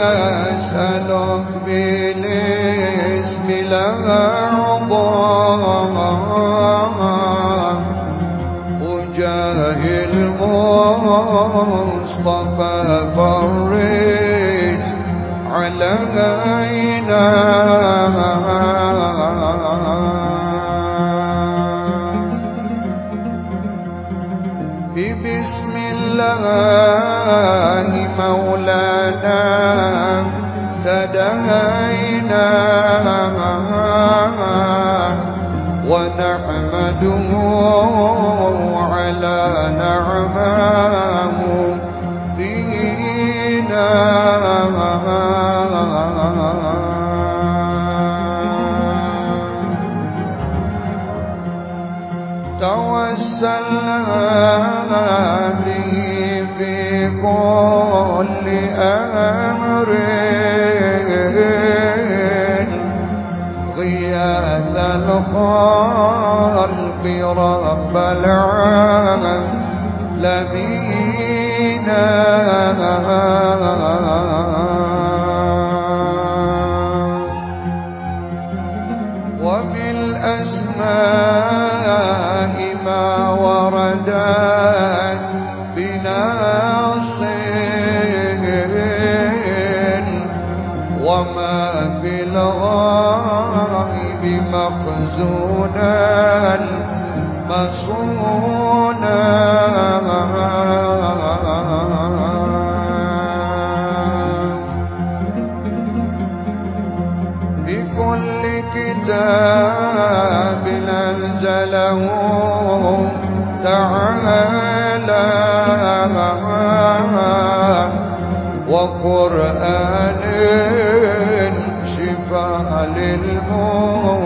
أسألك بالاسم الأعظم وجاه المصطفى فرج علينا بسم الله مولانا تدهينا ونحمده على نعمه. توسلنا به في كل أمر. غياث الخلق رب العالمين. وبالأسماء ما وردت بناص وما في الغائب مخزونا مصونا. بكل كتاب أنزله تعالى. وقرآن شفاء للمؤمنين.